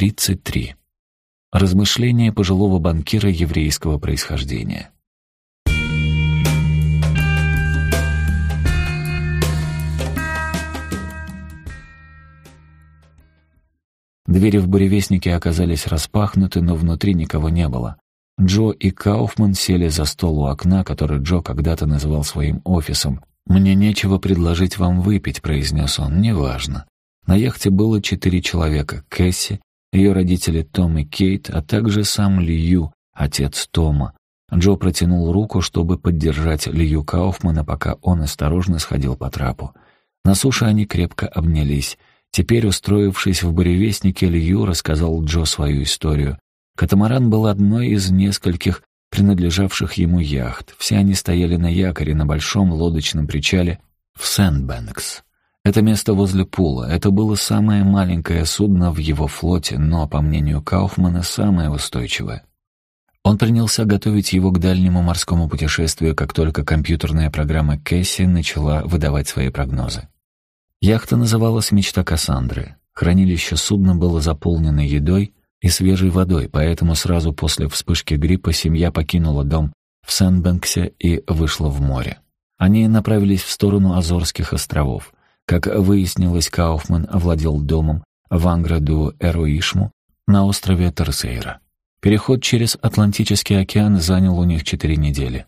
33. Размышления пожилого банкира еврейского происхождения. Двери в буревестнике оказались распахнуты, но внутри никого не было. Джо и Кауфман сели за стол у окна, который Джо когда-то называл своим офисом. «Мне нечего предложить вам выпить», — произнес он, — «неважно». На яхте было четыре человека — Кэсси, ее родители Том и Кейт, а также сам Лью, отец Тома. Джо протянул руку, чтобы поддержать Лью Кауфмана, пока он осторожно сходил по трапу. На суше они крепко обнялись. Теперь, устроившись в буревестнике, Лью рассказал Джо свою историю. Катамаран был одной из нескольких принадлежавших ему яхт. Все они стояли на якоре на большом лодочном причале в Сэндбэнкс. Это место возле Пула. Это было самое маленькое судно в его флоте, но, по мнению Кауфмана, самое устойчивое. Он принялся готовить его к дальнему морскому путешествию, как только компьютерная программа Кэсси начала выдавать свои прогнозы. Яхта называлась «Мечта Кассандры». Хранилище судна было заполнено едой и свежей водой, поэтому сразу после вспышки гриппа семья покинула дом в Сен-Бэнксе и вышла в море. Они направились в сторону Азорских островов. Как выяснилось, Кауфман овладел домом в Анграду-Эруишму на острове Терсейра. Переход через Атлантический океан занял у них четыре недели.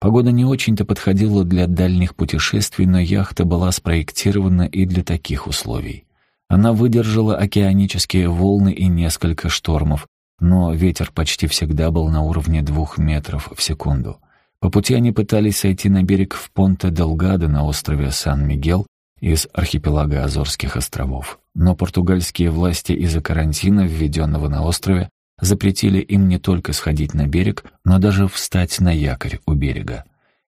Погода не очень-то подходила для дальних путешествий, но яхта была спроектирована и для таких условий. Она выдержала океанические волны и несколько штормов, но ветер почти всегда был на уровне двух метров в секунду. По пути они пытались сойти на берег в Понте-Делгадо на острове Сан-Мигел, из архипелага Азорских островов. Но португальские власти из-за карантина, введенного на острове, запретили им не только сходить на берег, но даже встать на якорь у берега.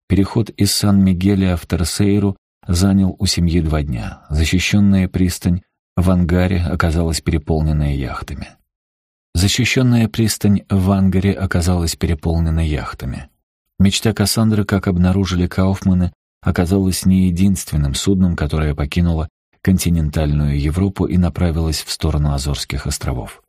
Переход из Сан-Мигеля в Терсейру занял у семьи два дня. Защищенная пристань в ангаре оказалась переполненная яхтами. Защищенная пристань в ангаре оказалась переполнена яхтами. Мечта Кассандры, как обнаружили Кауфманы, оказалось не единственным судном, которое покинуло континентальную Европу и направилось в сторону Азорских островов.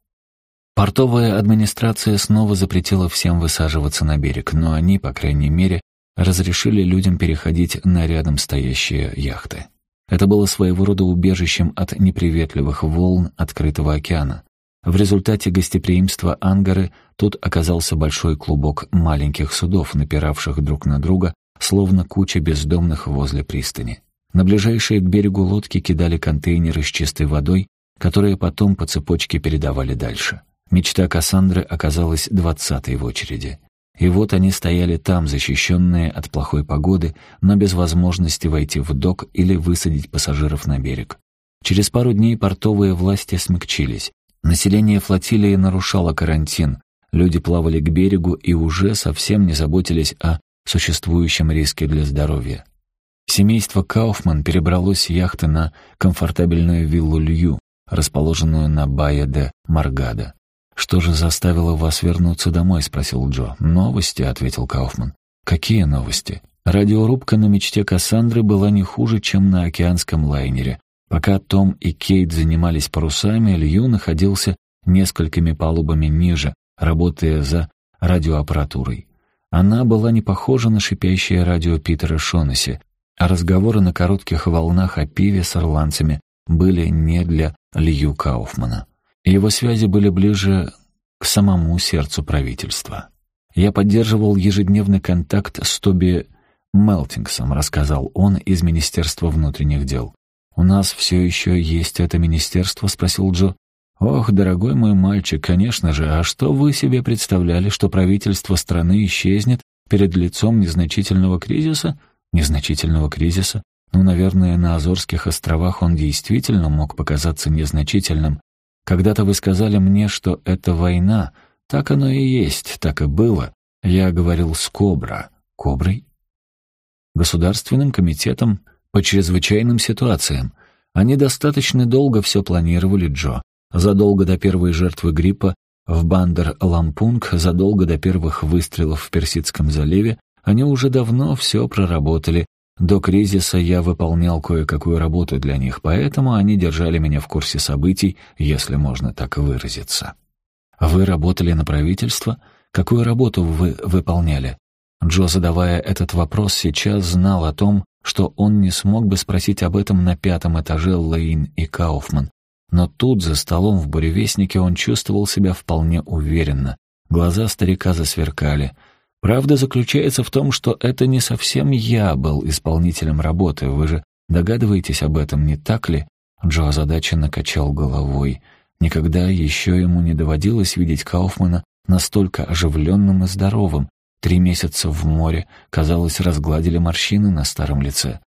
Портовая администрация снова запретила всем высаживаться на берег, но они, по крайней мере, разрешили людям переходить на рядом стоящие яхты. Это было своего рода убежищем от неприветливых волн открытого океана. В результате гостеприимства Ангары тут оказался большой клубок маленьких судов, напиравших друг на друга словно куча бездомных возле пристани. На ближайшие к берегу лодки кидали контейнеры с чистой водой, которые потом по цепочке передавали дальше. Мечта Кассандры оказалась двадцатой в очереди. И вот они стояли там, защищенные от плохой погоды, но без возможности войти в док или высадить пассажиров на берег. Через пару дней портовые власти смягчились. Население флотилии нарушало карантин, люди плавали к берегу и уже совсем не заботились о существующем риске для здоровья. Семейство Кауфман перебралось с яхты на комфортабельную виллу Лью, расположенную на Бае де Маргада. «Что же заставило вас вернуться домой?» — спросил Джо. «Новости», — ответил Кауфман. «Какие новости?» Радиорубка на мечте Кассандры была не хуже, чем на океанском лайнере. Пока Том и Кейт занимались парусами, Лью находился несколькими палубами ниже, работая за радиоаппаратурой. Она была не похожа на шипящее радио Питера Шонесси, а разговоры на коротких волнах о пиве с ирландцами были не для Лью Кауфмана. Его связи были ближе к самому сердцу правительства. «Я поддерживал ежедневный контакт с Тоби Мелтингсом», рассказал он из Министерства внутренних дел. «У нас все еще есть это министерство?» — спросил Джо. «Ох, дорогой мой мальчик, конечно же, а что вы себе представляли, что правительство страны исчезнет перед лицом незначительного кризиса?» «Незначительного кризиса? Ну, наверное, на Азорских островах он действительно мог показаться незначительным. Когда-то вы сказали мне, что это война. Так оно и есть, так и было. Я говорил с Кобра. Коброй? Государственным комитетом по чрезвычайным ситуациям. Они достаточно долго все планировали, Джо. Задолго до первой жертвы гриппа в Бандер-Лампунг, задолго до первых выстрелов в Персидском заливе, они уже давно все проработали, До кризиса я выполнял кое-какую работу для них, поэтому они держали меня в курсе событий, если можно так выразиться. Вы работали на правительство? Какую работу вы выполняли? Джо, задавая этот вопрос, сейчас знал о том, что он не смог бы спросить об этом на пятом этаже Лейн и Кауфман. Но тут, за столом в буревестнике, он чувствовал себя вполне уверенно. Глаза старика засверкали. Правда заключается в том, что это не совсем я был исполнителем работы. Вы же догадываетесь об этом, не так ли? Джо озадаченно качал головой. Никогда еще ему не доводилось видеть Кауфмана настолько оживленным и здоровым. Три месяца в море, казалось, разгладили морщины на старом лице.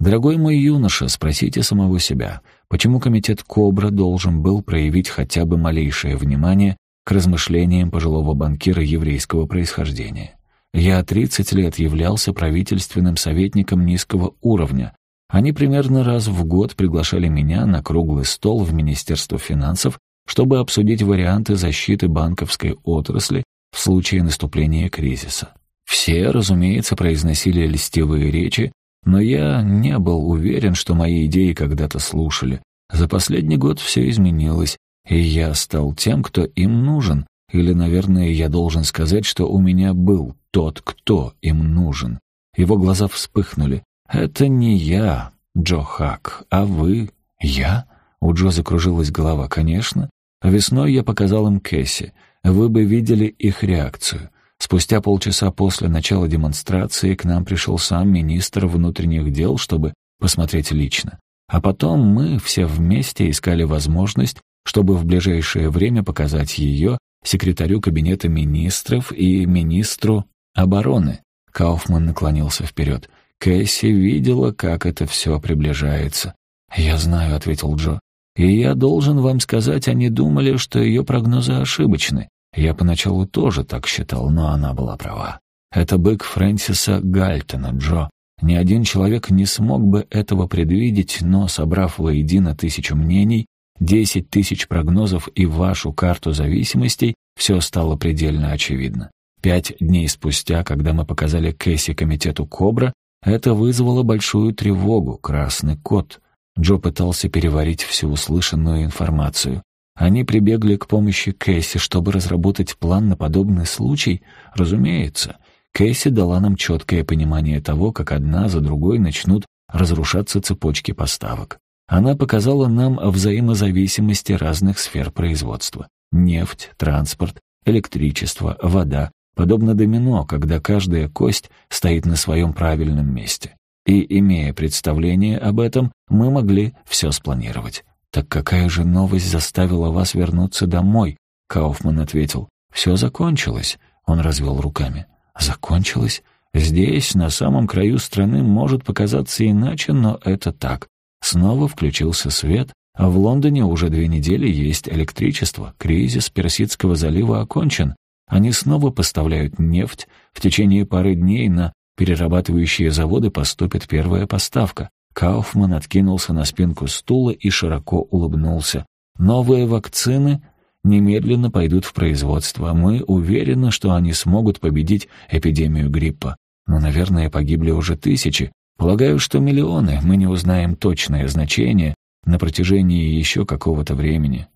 Дорогой мой юноша, спросите самого себя, почему комитет «Кобра» должен был проявить хотя бы малейшее внимание к размышлениям пожилого банкира еврейского происхождения? Я 30 лет являлся правительственным советником низкого уровня. Они примерно раз в год приглашали меня на круглый стол в Министерство финансов, чтобы обсудить варианты защиты банковской отрасли в случае наступления кризиса. Все, разумеется, произносили льстивые речи, но я не был уверен, что мои идеи когда-то слушали. За последний год все изменилось, и я стал тем, кто им нужен, или, наверное, я должен сказать, что у меня был тот, кто им нужен. Его глаза вспыхнули. «Это не я, Джо Хак, а вы. Я?» У Джо закружилась голова. «Конечно. Весной я показал им Кэсси. Вы бы видели их реакцию. Спустя полчаса после начала демонстрации к нам пришел сам министр внутренних дел, чтобы посмотреть лично. А потом мы все вместе искали возможность, чтобы в ближайшее время показать ее секретарю кабинета министров и министру обороны. Кауфман наклонился вперед. Кэсси видела, как это все приближается. «Я знаю», — ответил Джо. И я должен вам сказать, они думали, что ее прогнозы ошибочны. Я поначалу тоже так считал, но она была права. Это бык Фрэнсиса Гальтона, Джо. Ни один человек не смог бы этого предвидеть, но, собрав воедино тысячу мнений, десять тысяч прогнозов и вашу карту зависимостей, все стало предельно очевидно. Пять дней спустя, когда мы показали Кэсси комитету «Кобра», это вызвало большую тревогу, красный кот — Джо пытался переварить всю услышанную информацию. Они прибегли к помощи Кэсси, чтобы разработать план на подобный случай? Разумеется. Кэсси дала нам четкое понимание того, как одна за другой начнут разрушаться цепочки поставок. Она показала нам взаимозависимости разных сфер производства. Нефть, транспорт, электричество, вода, подобно домино, когда каждая кость стоит на своем правильном месте. И, имея представление об этом, мы могли все спланировать. «Так какая же новость заставила вас вернуться домой?» Кауфман ответил. «Все закончилось», — он развел руками. «Закончилось? Здесь, на самом краю страны, может показаться иначе, но это так. Снова включился свет, а в Лондоне уже две недели есть электричество. Кризис Персидского залива окончен. Они снова поставляют нефть. В течение пары дней на перерабатывающие заводы поступит первая поставка. Кауфман откинулся на спинку стула и широко улыбнулся. Новые вакцины немедленно пойдут в производство. Мы уверены, что они смогут победить эпидемию гриппа. Но, наверное, погибли уже тысячи. Полагаю, что миллионы. Мы не узнаем точное значение на протяжении еще какого-то времени.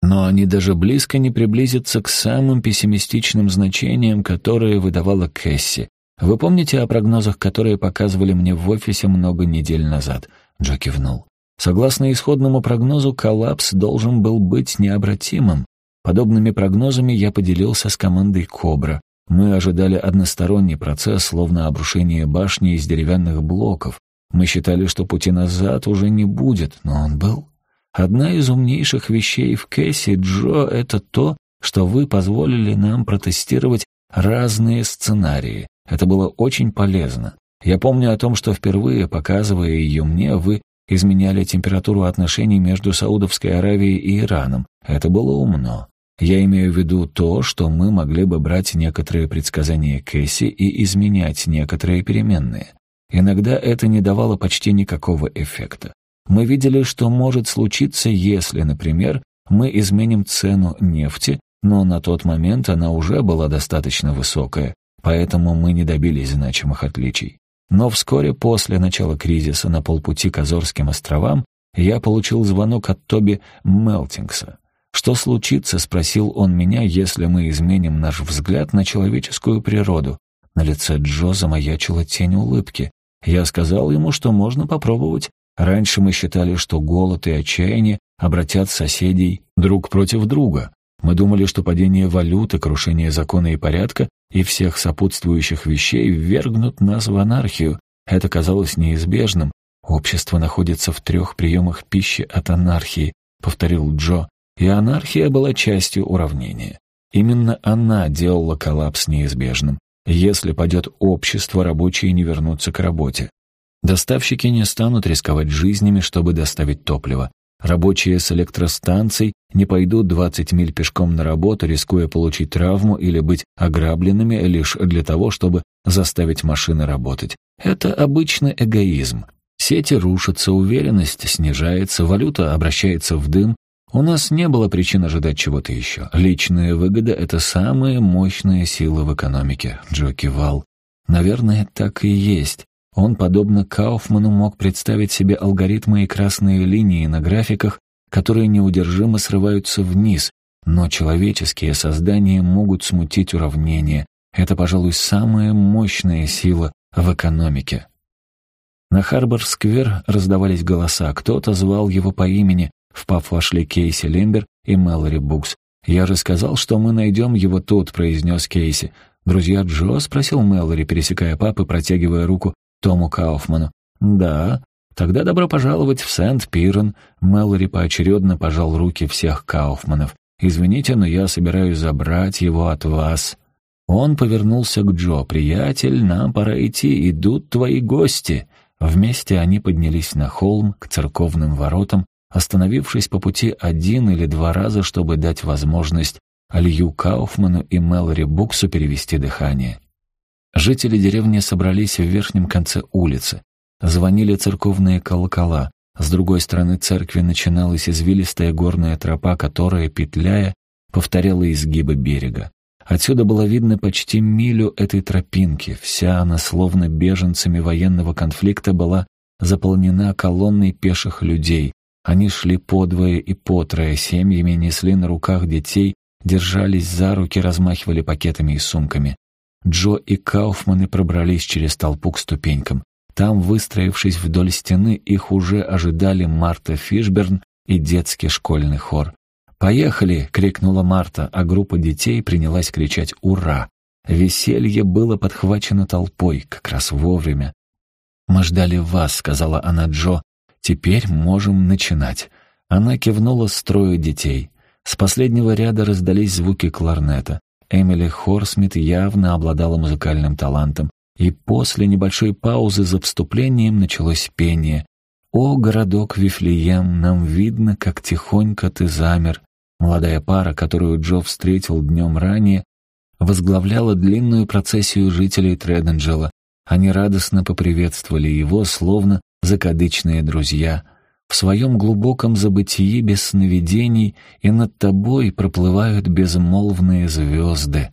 Но они даже близко не приблизятся к самым пессимистичным значениям, которые выдавала Кэсси. «Вы помните о прогнозах, которые показывали мне в офисе много недель назад?» Джо кивнул. Согласно исходному прогнозу, коллапс должен был быть необратимым. Подобными прогнозами я поделился с командой «Кобра». Мы ожидали односторонний процесс, словно обрушение башни из деревянных блоков. Мы считали, что пути назад уже не будет, но он был. Одна из умнейших вещей в Кэсси, Джо, это то, что вы позволили нам протестировать разные сценарии. Это было очень полезно. Я помню о том, что впервые, показывая ее мне, вы изменяли температуру отношений между Саудовской Аравией и Ираном. Это было умно. Я имею в виду то, что мы могли бы брать некоторые предсказания Кэсси и изменять некоторые переменные. Иногда это не давало почти никакого эффекта. Мы видели, что может случиться, если, например, мы изменим цену нефти, но на тот момент она уже была достаточно высокая, поэтому мы не добились значимых отличий. Но вскоре после начала кризиса на полпути к Азорским островам я получил звонок от Тоби Мелтингса. «Что случится?» — спросил он меня, «если мы изменим наш взгляд на человеческую природу?» На лице Джо замаячила тень улыбки. Я сказал ему, что можно попробовать. Раньше мы считали, что голод и отчаяние обратят соседей друг против друга. Мы думали, что падение валюты, крушение закона и порядка и всех сопутствующих вещей ввергнут нас в анархию. Это казалось неизбежным. Общество находится в трех приемах пищи от анархии, повторил Джо, и анархия была частью уравнения. Именно она делала коллапс неизбежным. Если падет общество, рабочие не вернутся к работе. Доставщики не станут рисковать жизнями, чтобы доставить топливо. Рабочие с электростанций не пойдут 20 миль пешком на работу, рискуя получить травму или быть ограбленными лишь для того, чтобы заставить машины работать. Это обычный эгоизм. Сети рушатся, уверенность снижается, валюта обращается в дым. У нас не было причин ожидать чего-то еще. Личная выгода — это самая мощная сила в экономике, Джо кивал. Наверное, так и есть. Он, подобно Кауфману, мог представить себе алгоритмы и красные линии на графиках, которые неудержимо срываются вниз, но человеческие создания могут смутить уравнение. Это, пожалуй, самая мощная сила в экономике. На Харбор-сквер раздавались голоса. Кто-то звал его по имени. В паб вошли Кейси Лимбер и Мэлори Букс. «Я же сказал, что мы найдем его тут», — произнес Кейси. «Друзья Джо?» — спросил Мэлори, пересекая пап и протягивая руку Тому Кауфману. «Да, тогда добро пожаловать в Сент-Пирен». Мэлори поочередно пожал руки всех Кауфманов. «Извините, но я собираюсь забрать его от вас». Он повернулся к Джо. «Приятель, нам пора идти, идут твои гости». Вместе они поднялись на холм к церковным воротам, остановившись по пути один или два раза, чтобы дать возможность Алью Кауфману и Мэлори Буксу перевести дыхание. Жители деревни собрались в верхнем конце улицы. Звонили церковные колокола. С другой стороны церкви начиналась извилистая горная тропа, которая, петляя, повторяла изгибы берега. Отсюда было видно почти милю этой тропинки. Вся она, словно беженцами военного конфликта, была заполнена колонной пеших людей. Они шли подвое и потрое, семьями несли на руках детей, держались за руки, размахивали пакетами и сумками. Джо и Кауфманы пробрались через толпу к ступенькам. Там, выстроившись вдоль стены, их уже ожидали Марта Фишберн и детский школьный хор. «Поехали!» — крикнула Марта, а группа детей принялась кричать «Ура!». Веселье было подхвачено толпой, как раз вовремя. «Мы ждали вас», — сказала она Джо. «Теперь можем начинать». Она кивнула строю детей. С последнего ряда раздались звуки кларнета. Эмили Хорсмит явно обладала музыкальным талантом, и после небольшой паузы за вступлением началось пение. «О, городок Вифлеем, нам видно, как тихонько ты замер». Молодая пара, которую Джо встретил днем ранее, возглавляла длинную процессию жителей Треденджела. Они радостно поприветствовали его, словно закадычные друзья — в своем глубоком забытии без сновидений, и над тобой проплывают безмолвные звезды.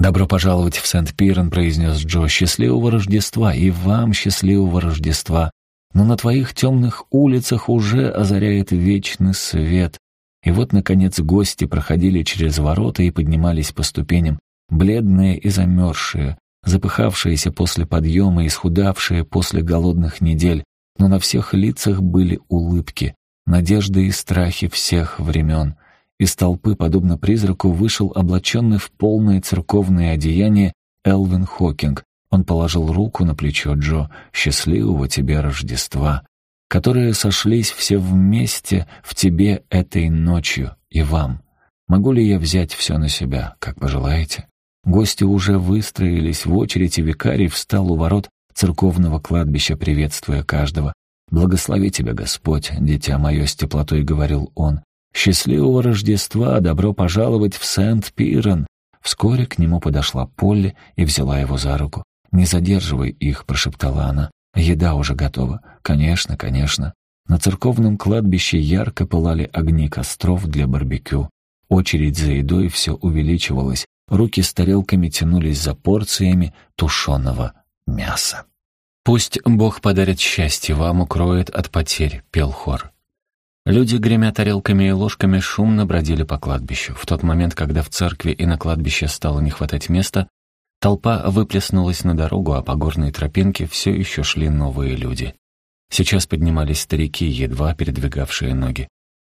«Добро пожаловать в Сент-Пирен», — произнес Джо. «Счастливого Рождества, и вам счастливого Рождества. Но на твоих темных улицах уже озаряет вечный свет». И вот, наконец, гости проходили через ворота и поднимались по ступеням, бледные и замерзшие, запыхавшиеся после подъема, исхудавшие после голодных недель, но на всех лицах были улыбки, надежды и страхи всех времен. Из толпы, подобно призраку, вышел облаченный в полное церковное одеяние Элвин Хокинг. Он положил руку на плечо Джо. «Счастливого тебе Рождества!» которые сошлись все вместе в тебе этой ночью и вам. Могу ли я взять все на себя, как пожелаете? Гости уже выстроились в очередь, и викарий встал у ворот церковного кладбища, приветствуя каждого. «Благослови тебя, Господь, дитя мое», — с теплотой говорил он. «Счастливого Рождества, добро пожаловать в Сент-Пирен». Вскоре к нему подошла Полли и взяла его за руку. «Не задерживай их», — прошептала она. «Еда уже готова». «Конечно, конечно». На церковном кладбище ярко пылали огни костров для барбекю. Очередь за едой все увеличивалась. Руки с тарелками тянулись за порциями тушеного мяса. «Пусть Бог подарит счастье, вам укроет от потерь», — пел хор. Люди, гремя тарелками и ложками, шумно бродили по кладбищу. В тот момент, когда в церкви и на кладбище стало не хватать места, толпа выплеснулась на дорогу, а по горной тропинке все еще шли новые люди. Сейчас поднимались старики, едва передвигавшие ноги.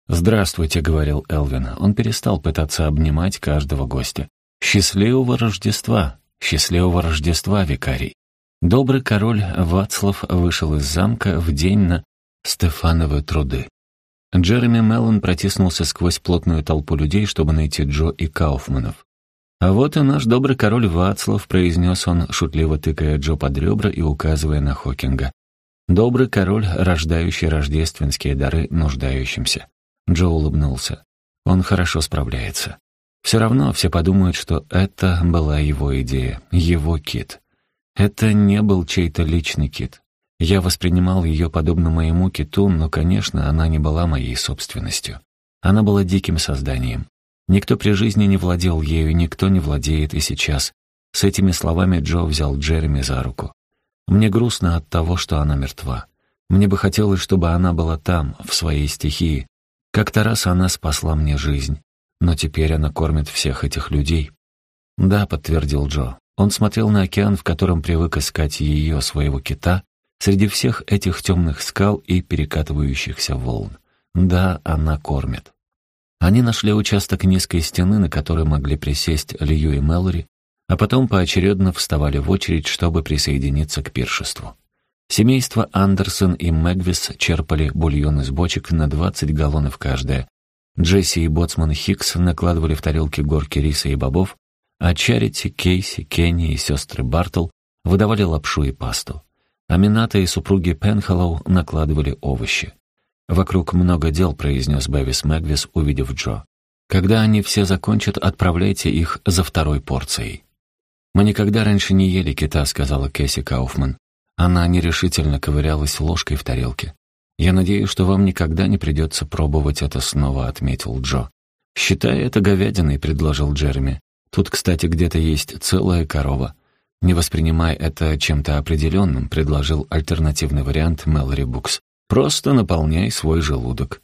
«Здравствуйте», — говорил Элвин. Он перестал пытаться обнимать каждого гостя. «Счастливого Рождества! Счастливого Рождества, викарий!» Добрый король Вацлав вышел из замка в день на Стефановы труды. Джереми Меллон протиснулся сквозь плотную толпу людей, чтобы найти Джо и Кауфманов. «А вот и наш добрый король Вацлав», — произнес он, шутливо тыкая Джо под ребра и указывая на Хокинга. «Добрый король, рождающий рождественские дары нуждающимся». Джо улыбнулся. «Он хорошо справляется. Все равно все подумают, что это была его идея, его кит. Это не был чей-то личный кит. Я воспринимал ее подобно моему киту, но, конечно, она не была моей собственностью. Она была диким созданием. Никто при жизни не владел ею, никто не владеет и сейчас. С этими словами Джо взял Джереми за руку. Мне грустно от того, что она мертва. Мне бы хотелось, чтобы она была там, в своей стихии. Как-то раз она спасла мне жизнь, но теперь она кормит всех этих людей. «Да», — подтвердил Джо. Он смотрел на океан, в котором привык искать ее, своего кита, Среди всех этих темных скал и перекатывающихся волн. Да, она кормит. Они нашли участок низкой стены, на которой могли присесть Лью и Мэлори, а потом поочередно вставали в очередь, чтобы присоединиться к пиршеству. Семейство Андерсон и Мэгвис черпали бульон из бочек на 20 галлонов каждая. Джесси и боцман Хикс накладывали в тарелки горки риса и бобов, а Чарити, Кейси, Кенни и сестры Бартл выдавали лапшу и пасту. Амината и супруги Пенхоллоу накладывали овощи. «Вокруг много дел», — произнес Бэвис Мэгвис, увидев Джо. «Когда они все закончат, отправляйте их за второй порцией». «Мы никогда раньше не ели кита», — сказала Кэсси Кауфман. Она нерешительно ковырялась ложкой в тарелке. «Я надеюсь, что вам никогда не придется пробовать это снова», — отметил Джо. «Считай это говядиной», — предложил Джереми. «Тут, кстати, где-то есть целая корова. «Не воспринимай это чем-то определенным», — предложил альтернативный вариант Мэлори Букс. «Просто наполняй свой желудок».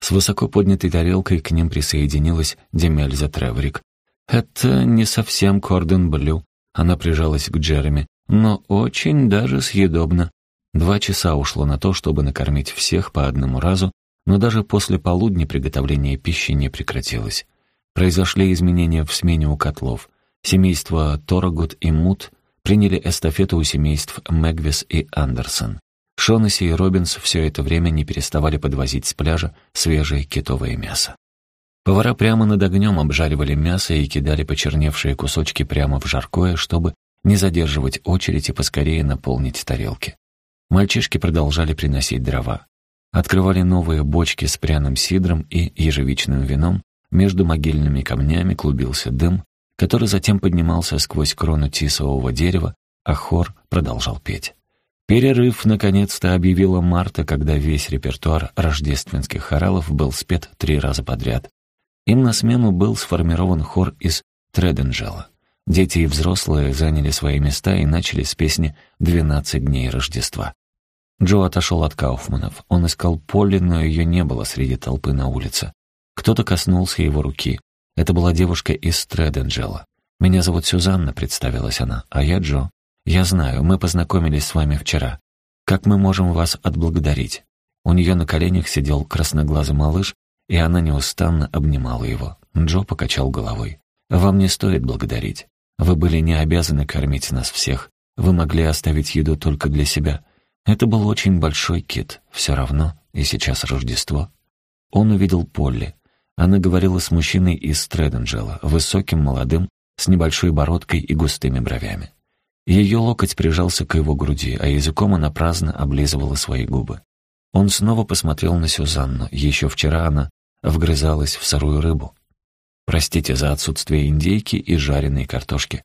С высоко поднятой тарелкой к ним присоединилась Демельза Треворик. «Это не совсем кордон блю», — она прижалась к Джереми, «но очень даже съедобно». Два часа ушло на то, чтобы накормить всех по одному разу, но даже после полудня приготовление пищи не прекратилось. Произошли изменения в смене у котлов. Семейство Торогут и Мут приняли эстафету у семейств Мэгвис и Андерсон. Шонесси и Робинс все это время не переставали подвозить с пляжа свежее китовое мясо. Повара прямо над огнем обжаривали мясо и кидали почерневшие кусочки прямо в жаркое, чтобы не задерживать очередь и поскорее наполнить тарелки. Мальчишки продолжали приносить дрова. Открывали новые бочки с пряным сидром и ежевичным вином, между могильными камнями клубился дым, который затем поднимался сквозь крону тисового дерева, а хор продолжал петь. Перерыв наконец-то объявила Марта, когда весь репертуар рождественских хоралов был спет три раза подряд. Им на смену был сформирован хор из Треденджела. Дети и взрослые заняли свои места и начали с песни «Двенадцать дней Рождества». Джо отошел от Кауфманов. Он искал Полли, но ее не было среди толпы на улице. Кто-то коснулся его руки. Это была девушка из Стрэденджела. «Меня зовут Сюзанна», — представилась она, — «а я Джо. Я знаю, мы познакомились с вами вчера. Как мы можем вас отблагодарить?» У нее на коленях сидел красноглазый малыш, и она неустанно обнимала его. Джо покачал головой. «Вам не стоит благодарить. Вы были не обязаны кормить нас всех. Вы могли оставить еду только для себя. Это был очень большой кит. Все равно, и сейчас Рождество». Он увидел Полли. Она говорила с мужчиной из Стрэденджела, высоким, молодым, с небольшой бородкой и густыми бровями. Ее локоть прижался к его груди, а языком она праздно облизывала свои губы. Он снова посмотрел на Сюзанну. Еще вчера она вгрызалась в сырую рыбу. Простите за отсутствие индейки и жареной картошки.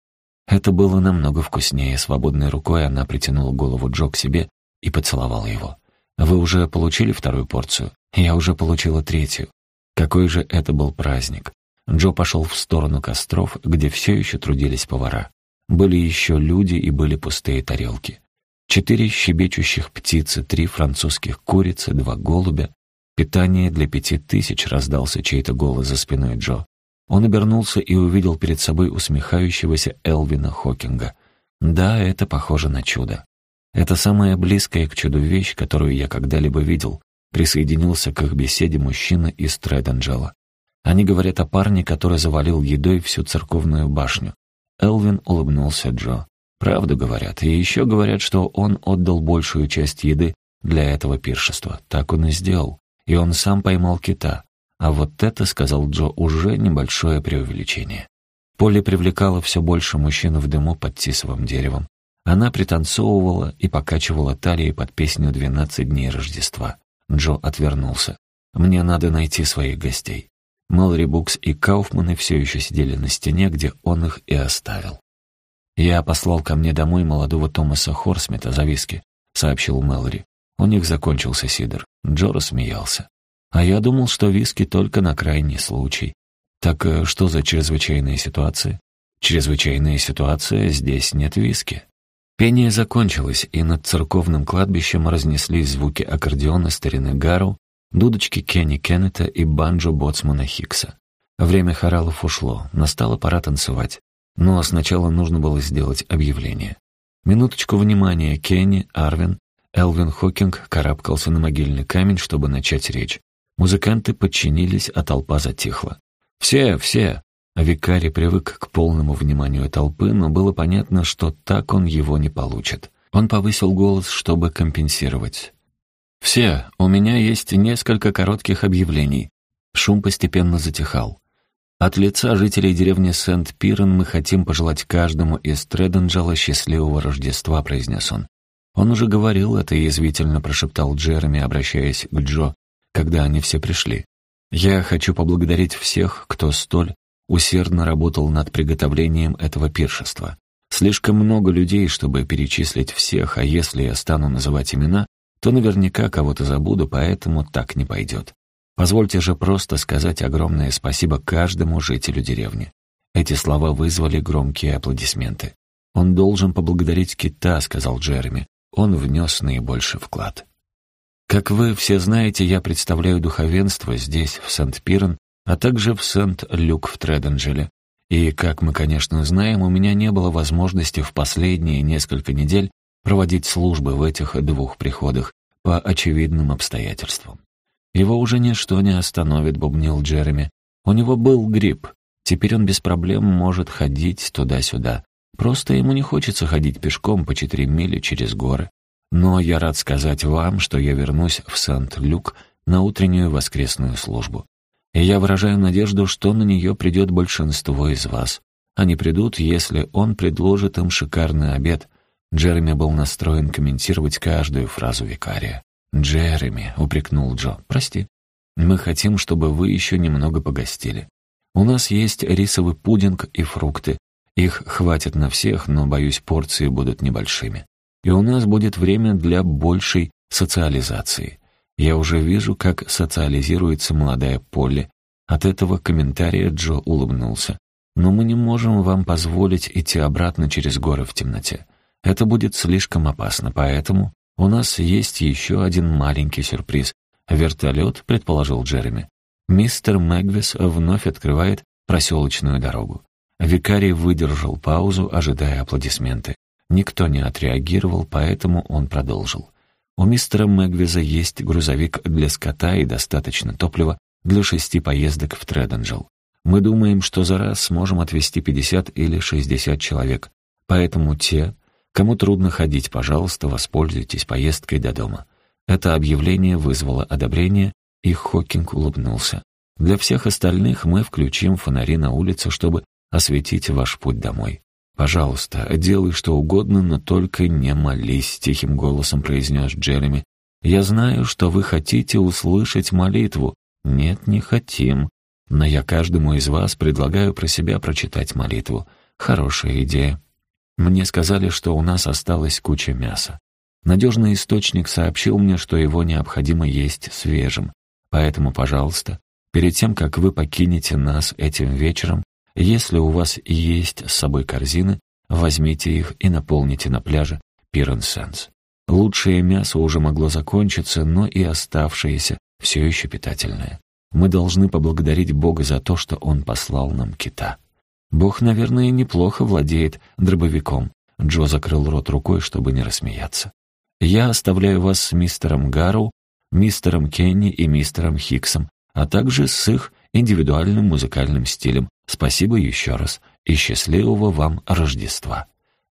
Это было намного вкуснее. Свободной рукой она притянула голову Джо к себе и поцеловала его. «Вы уже получили вторую порцию? Я уже получила третью. Какой же это был праздник! Джо пошел в сторону костров, где все еще трудились повара. Были еще люди и были пустые тарелки. Четыре щебечущих птицы, три французских курицы, два голубя. Питание для пяти тысяч раздался чей-то голос за спиной Джо. Он обернулся и увидел перед собой усмехающегося Элвина Хокинга. Да, это похоже на чудо. Это самая близкая к чуду вещь, которую я когда-либо видел. Присоединился к их беседе мужчина из Треденджела. Они говорят о парне, который завалил едой всю церковную башню. Элвин улыбнулся Джо. Правду говорят, и еще говорят, что он отдал большую часть еды для этого пиршества. Так он и сделал. И он сам поймал кита. А вот это, сказал Джо, уже небольшое преувеличение. Поле привлекало все больше мужчин в дыму под тисовым деревом. Она пританцовывала и покачивала талией под песню «Двенадцать дней Рождества». Джо отвернулся. «Мне надо найти своих гостей». Мэлори Букс и Кауфманы все еще сидели на стене, где он их и оставил. «Я послал ко мне домой молодого Томаса Хорсмита за виски», — сообщил Мэлори. У них закончился сидр. Джо рассмеялся. «А я думал, что виски только на крайний случай. Так э, что за чрезвычайная ситуация?» «Чрезвычайная ситуация, здесь нет виски». Пение закончилось, и над церковным кладбищем разнеслись звуки аккордеона старины Гару, дудочки Кенни Кеннета и банджо боцмана Хикса. Время хоралов ушло, настала пора танцевать. Но сначала нужно было сделать объявление. Минуточку внимания, Кенни, Арвин, Элвин Хокинг карабкался на могильный камень, чтобы начать речь. Музыканты подчинились, а толпа затихла. «Все, все!» А викарий привык к полному вниманию толпы, но было понятно, что так он его не получит. Он повысил голос, чтобы компенсировать. «Все, у меня есть несколько коротких объявлений». Шум постепенно затихал. От лица жителей деревни Сент-Пирен мы хотим пожелать каждому из Треденджела счастливого Рождества», — произнес он. Он уже говорил это и язвительно прошептал Джереми, обращаясь к Джо, когда они все пришли. «Я хочу поблагодарить всех, кто столь усердно работал над приготовлением этого пиршества. Слишком много людей, чтобы перечислить всех, а если я стану называть имена, то наверняка кого-то забуду, поэтому так не пойдет. Позвольте же просто сказать огромное спасибо каждому жителю деревни. Эти слова вызвали громкие аплодисменты. «Он должен поблагодарить кита», — сказал Джереми. «Он внес наибольший вклад». Как вы все знаете, я представляю духовенство здесь, в Сент-Пирен, а также в Сент-Люк в Треденджеле. И, как мы, конечно, знаем, у меня не было возможности в последние несколько недель проводить службы в этих двух приходах по очевидным обстоятельствам. «Его уже ничто не остановит», — бубнил Джереми. «У него был грипп. Теперь он без проблем может ходить туда-сюда. Просто ему не хочется ходить пешком по четыре мили через горы. Но я рад сказать вам, что я вернусь в Сент-Люк на утреннюю воскресную службу. И я выражаю надежду, что на нее придет большинство из вас. Они придут, если он предложит им шикарный обед». Джереми был настроен комментировать каждую фразу викария. «Джереми», — упрекнул Джо, — «прости. Мы хотим, чтобы вы еще немного погостили. У нас есть рисовый пудинг и фрукты. Их хватит на всех, но, боюсь, порции будут небольшими. И у нас будет время для большей социализации. Я уже вижу, как социализируется молодая Полли. От этого комментария Джо улыбнулся. Но мы не можем вам позволить идти обратно через горы в темноте. Это будет слишком опасно, поэтому «У нас есть еще один маленький сюрприз. Вертолет», — предположил Джереми. Мистер Мэгвис вновь открывает проселочную дорогу. Викарий выдержал паузу, ожидая аплодисменты. Никто не отреагировал, поэтому он продолжил. У мистера Мэгвиза есть грузовик для скота и достаточно топлива для шести поездок в Треденджел. Мы думаем, что за раз сможем отвезти 50 или 60 человек, поэтому те, Кому трудно ходить, пожалуйста, воспользуйтесь поездкой до дома. Это объявление вызвало одобрение, и Хокинг улыбнулся. Для всех остальных мы включим фонари на улице, чтобы осветить ваш путь домой. «Пожалуйста, делай что угодно, но только не молись», — тихим голосом произнес Джереми. «Я знаю, что вы хотите услышать молитву». «Нет, не хотим. Но я каждому из вас предлагаю про себя прочитать молитву. Хорошая идея». Мне сказали, что у нас осталась куча мяса. Надежный источник сообщил мне, что его необходимо есть свежим. Поэтому, пожалуйста, перед тем, как вы покинете нас этим вечером, если у вас есть с собой корзины, возьмите их и наполните на пляже Пиренсенс. Лучшее мясо уже могло закончиться, но и оставшееся все еще питательное. Мы должны поблагодарить Бога за то, что Он послал нам кита. Бог, наверное, неплохо владеет дробовиком. Джо закрыл рот рукой, чтобы не рассмеяться. Я оставляю вас с мистером Гарроу, мистером Кенни и мистером Хиксом, а также с их индивидуальным музыкальным стилем. Спасибо еще раз и счастливого вам Рождества.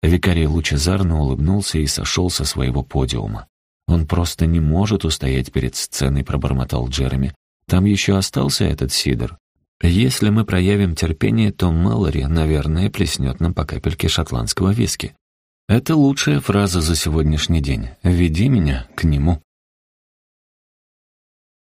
Викарий лучезарно улыбнулся и сошел со своего подиума. «Он просто не может устоять перед сценой», — пробормотал Джереми. «Там еще остался этот сидр. Если мы проявим терпение, то Малори, наверное, плеснет нам по капельке шотландского виски. Это лучшая фраза за сегодняшний день. Веди меня к нему».